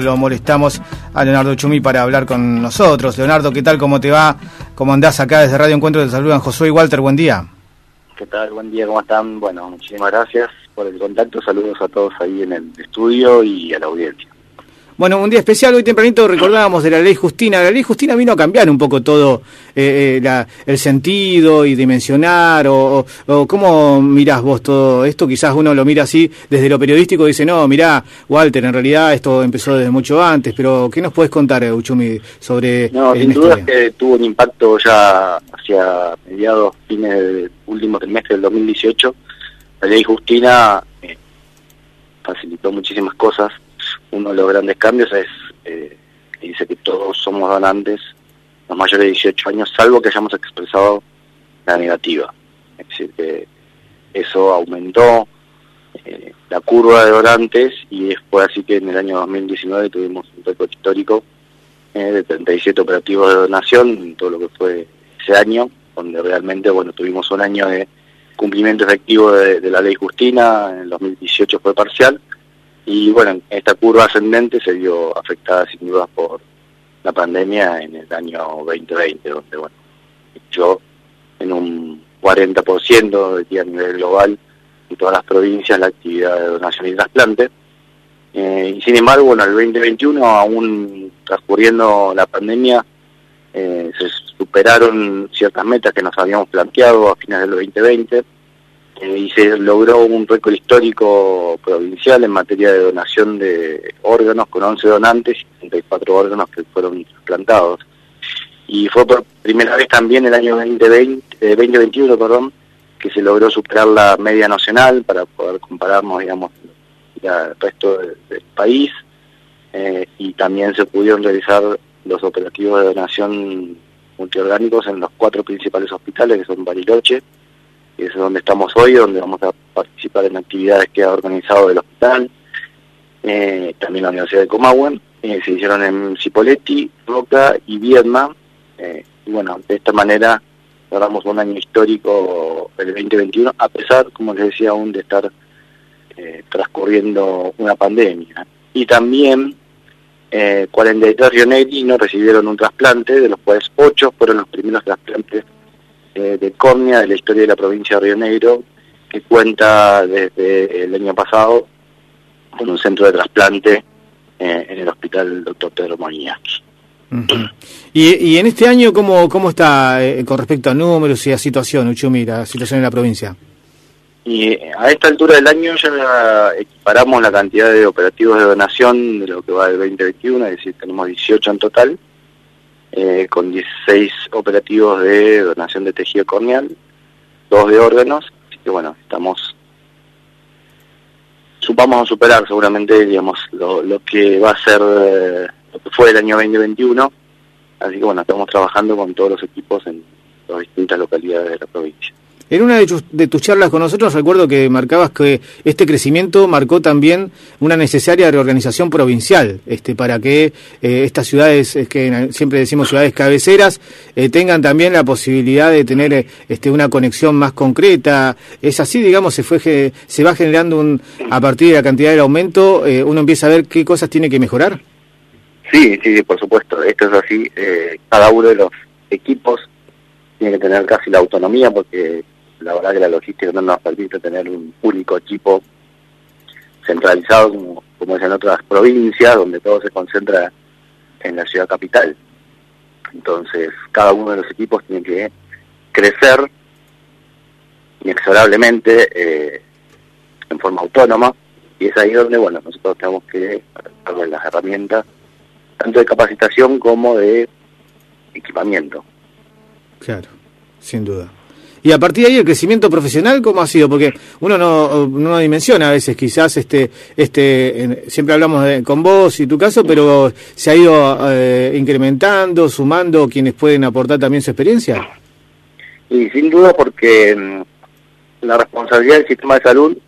Lo molestamos a Leonardo Chumi para hablar con nosotros. Leonardo, ¿qué tal? ¿Cómo te va? ¿Cómo andás acá desde Radio Encuentro? Te saludan Josué y Walter. Buen día. ¿Qué tal? Buen día, ¿cómo están? Bueno, muchísimas gracias por el contacto. Saludos a todos ahí en el estudio y a la audiencia. Bueno, un día especial, hoy tempranito recordábamos de la ley Justina. La ley Justina vino a cambiar un poco todo eh, eh, la, el sentido y dimensionar, o, o, cómo mirás vos todo esto. Quizás uno lo mira así desde lo periodístico y dice, no, mirá, Walter, en realidad esto empezó desde mucho antes, pero ¿qué nos puedes contar, Uchumi, sobre... No, sin duda es que tuvo un impacto ya hacia mediados, fines del último trimestre del 2018. La ley Justina eh, facilitó muchísimas cosas uno de los grandes cambios es eh, que dice que todos somos donantes los mayores de 18 años, salvo que hayamos expresado la negativa. Es decir, que eso aumentó eh, la curva de donantes y fue así que en el año 2019 tuvimos un récord histórico eh, de 37 operativos de donación en todo lo que fue ese año, donde realmente bueno tuvimos un año de cumplimiento efectivo de, de la ley Justina, en el 2018 fue parcial, y bueno, esta curva ascendente se vio afectada sin duda por la pandemia en el año 2020, donde bueno, yo en un 40% de a nivel global en todas las provincias la actividad de donación y trasplante. Eh, y sin embargo, bueno, el 2021, aún transcurriendo la pandemia, eh, se superaron ciertas metas que nos habíamos planteado a fines del 2020 eh, y se logró un récord histórico provincial en materia de donación de órganos con 11 donantes y 34 órganos que fueron trasplantados. Y fue por primera vez también el año 2020, 2021 eh, perdón, que se logró superar la media nacional para poder compararnos, digamos, al resto del país. Eh, y también se pudieron realizar los operativos de donación multiorgánicos en los cuatro principales hospitales, que son Bariloche, es donde estamos hoy, donde vamos a participar en actividades que ha organizado el hospital, eh, también la Universidad de Comahue, eh, se hicieron en Cipoletti, Roca y Viedma, eh, y bueno, de esta manera cerramos un año histórico el 2021, a pesar, como les decía, aún de estar transcurriendo una pandemia. Y también eh, 43 rionegrinos recibieron un trasplante, de los cuales 8 fueron los primeros trasplantes de córnea de la historia de la provincia de Río Negro, que cuenta desde el año pasado con un centro de trasplante eh, en el hospital Dr. Pedro. ¿Y, ¿Y, en este año cómo, cómo está eh, con respecto a números y a situación, Uchumi, la situación en la provincia? Y eh, a esta altura del año ya equiparamos la cantidad de operativos de donación de lo que va del 2021, es decir, tenemos 18 en total, eh, con 16 operativos de donación de tejido corneal, dos de órganos, así que bueno, estamos vamos a superar seguramente digamos lo, que va a ser eh, lo que fue el año 2021 así que bueno estamos trabajando con todos los equipos en las distintas localidades de la provincia en una de, tus charlas con nosotros recuerdo que marcabas que este crecimiento marcó también una necesaria reorganización provincial, este, para que eh, estas ciudades, es que siempre decimos ciudades cabeceras, eh, tengan también la posibilidad de tener eh, este, una conexión más concreta. Es así, digamos, se fue se va generando un a partir de la cantidad del aumento, uno empieza a ver qué cosas tiene que mejorar. Sí, sí, por supuesto. Esto es así. cada uno de los equipos tiene que tener casi la autonomía porque la verdad que la logística no nos permite tener un único equipo centralizado como, como es en otras provincias, donde todo se concentra en la ciudad capital. Entonces, cada uno de los equipos tiene que crecer inexorablemente eh, en forma autónoma y es ahí donde, bueno, nosotros tenemos que darle las herramientas tanto de capacitación como de equipamiento. Claro, sin duda. Y a partir de ahí el crecimiento profesional, ¿cómo ha sido? Porque uno no, no dimensiona a veces, quizás, este, este, siempre hablamos con vos y tu caso, pero se ha ido eh, incrementando, sumando quienes pueden aportar también su experiencia. Y sin duda porque mm, la responsabilidad del sistema de salud,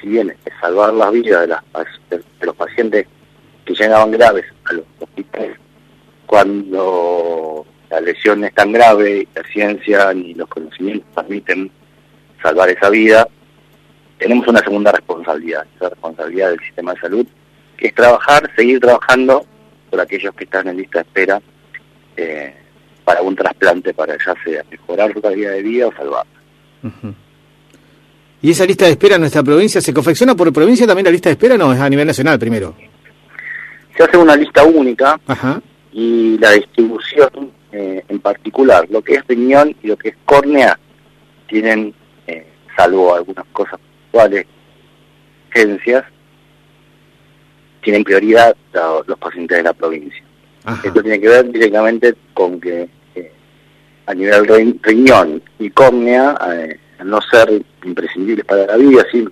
si bien es salvar las vidas de, las, de los pacientes que llegaban graves a los hospitales, cuando la lesión es tan grave, la ciencia ni los conocimientos permiten salvar esa vida, tenemos una segunda responsabilidad, esa responsabilidad del sistema de salud que es trabajar, seguir trabajando por aquellos que están en lista de espera eh, para un trasplante, para ya sea mejorar su calidad de vida o salvarla. ¿Y esa lista de espera en nuestra provincia se confecciona por provincia también la lista de espera no es a nivel nacional primero? Se hace una lista única y la distribución eh, en particular, lo que es riñón y lo que es córnea, tienen, eh, salvo algunas cosas puntuales, tienen prioridad los pacientes de la provincia. Esto tiene que ver directamente con que eh, a nivel riñón y córnea, eh, no ser imprescindibles para la vida, sí,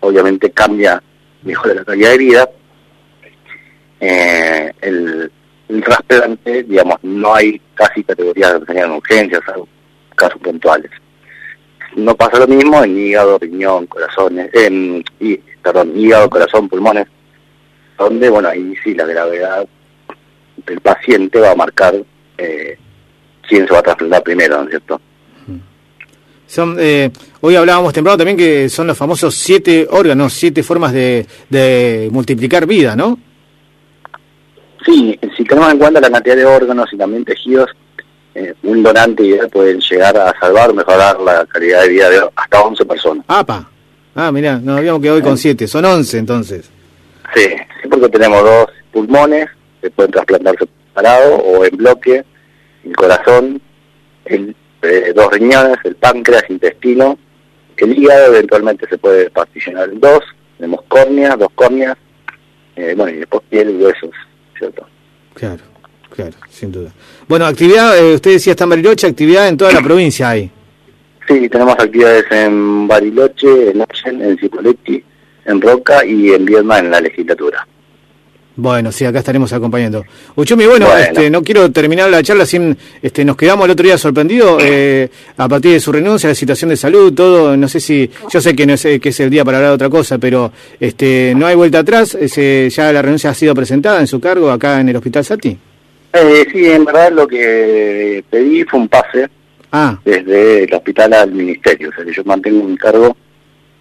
obviamente cambia, mejora la calidad de vida. Eh, el, el trasplante, digamos, no hay casi categorías de en urgencias, casos puntuales. No pasa lo mismo en hígado, riñón, corazones, en, y, perdón, hígado, corazón, pulmones, donde, bueno, ahí sí la gravedad del paciente va a marcar eh, quién se va a trasplantar primero, ¿no es cierto? Son, eh, hoy hablábamos temprano también que son los famosos siete órganos, siete formas de, de multiplicar vida, ¿no? Sí, si tenemos en cuenta la cantidad de órganos y también tejidos, eh, un donante ideal puede llegar a salvar o mejorar la calidad de vida de hasta 11 personas. ¡Apa! Ah, mira, nos habíamos quedado hoy con siete, son 11 entonces. Sí, sí, porque tenemos dos pulmones que pueden trasplantarse separado o en bloque, el corazón, el, eh, dos riñones, el páncreas, intestino, el hígado eventualmente se puede particionar en dos, tenemos córneas, dos córneas, eh, bueno, y después piel y huesos, ¿cierto? Claro, claro, sin duda. Bueno, actividad, eh, usted decía está en Bariloche, actividad en toda la provincia hay. Sí, tenemos actividades en Bariloche, en Ochen, en Cipoletti, en Roca y en Viedma en la legislatura. Bueno, sí, acá estaremos acompañando. Uchumi, bueno, Este, no quiero terminar la charla sin, este, nos quedamos el otro día sorprendidos eh, a partir de su renuncia, la situación de salud, todo, no sé si, yo sé que no es, que es el día para hablar de otra cosa, pero este, no hay vuelta atrás, ese, ya la renuncia ha sido presentada en su cargo acá en el Hospital Sati. Eh, sí, en verdad lo que pedí fue un pase ah. desde el hospital al ministerio, o sea que yo mantengo un cargo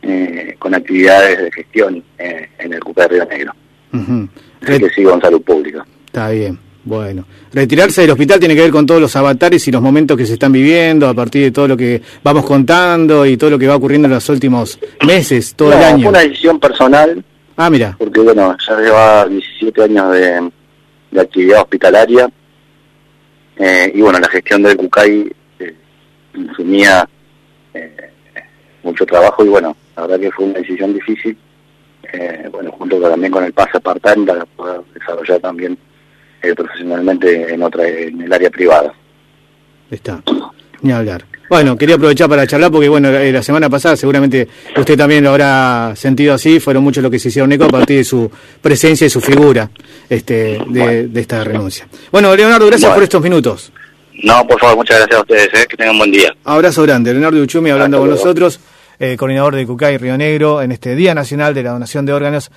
eh, con actividades de gestión eh, en el CUPE Río Negro. Que sigo en salud pública. Está bien. Bueno, retirarse del hospital tiene que ver con todos los avatares y los momentos que se están viviendo a partir de todo lo que vamos contando y todo lo que va ocurriendo en los últimos meses, todo el año. Fue una decisión personal. Ah, mira. Porque bueno, ya lleva 17 años de, actividad hospitalaria eh, y bueno, la gestión del CUCAI eh, consumía eh, mucho trabajo y bueno, la verdad que fue una decisión difícil, eh, bueno, junto también con el pase part-time para poder desarrollar también eh, profesionalmente en otra en el área privada. Está, ni hablar. Bueno, quería aprovechar para charlar porque, bueno, eh, la semana pasada seguramente usted también lo habrá sentido así, fueron muchos los que se hicieron eco a partir de su presencia y su figura este, de, esta renuncia. Bueno, Leonardo, gracias por estos minutos. No, por favor, muchas gracias a ustedes, que tengan un buen día. Abrazo grande, Leonardo Uchumi hablando con nosotros. Eh, coordinador de CUCAI Río Negro, en este Día Nacional de la Donación de Órganos.